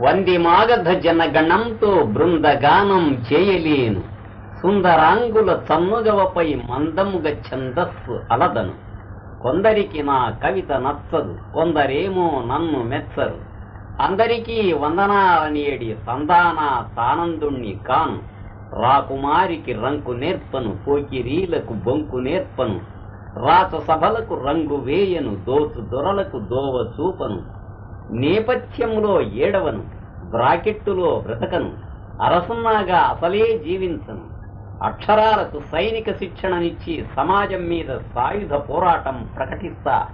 వంది మాగధ జనగణంతో బృందగానం చేయలేను. సుందరాంగుల చన్నుగవపై మందముగ ఛందస్సు అలదను. కొందరికి నా కవిత నచ్చదు కొందరేమో నన్ను మెచ్చరు. అందరికీ వందనాలనేడి సంధాన తానందుణ్ణి కాను. రాకుమారికి రంకు నేర్పను పోకిరీలకు బొంకు నేర్పను. రాచ సభలకు రంగు వేయను దోచు దొరలకు దోవ చూపను. నేపథ్యములో ఏడవను బ్రాకెట్టులో బ్రతకను అరసున్నాగా అసలే జీవించను. అక్షరాలకు సైనిక శిక్షణనిచ్చి సమాజం మీద సాయుధ పోరాటం ప్రకటిస్తా